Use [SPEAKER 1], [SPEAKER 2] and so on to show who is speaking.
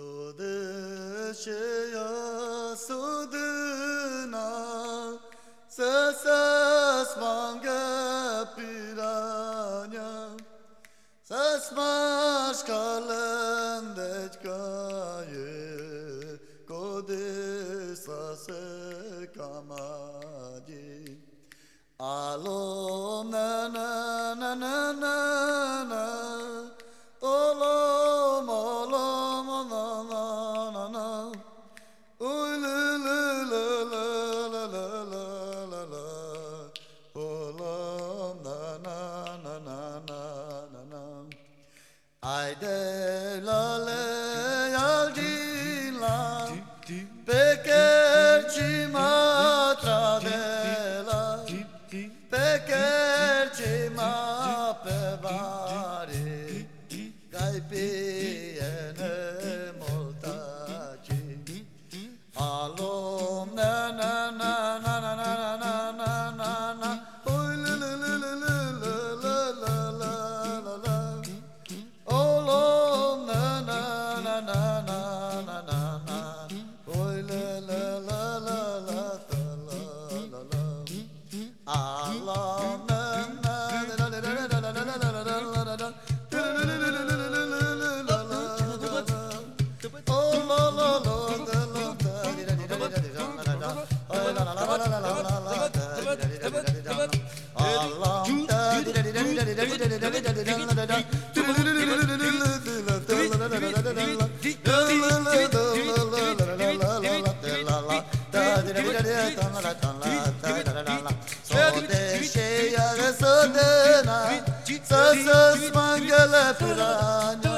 [SPEAKER 1] Sodeshya sudna Sasmanga Piranya Sasmash Kalandechkaye Kodesa Sekamaji Alom Nana Pe cărci matra la Pe ma pe vare Sas mangal purana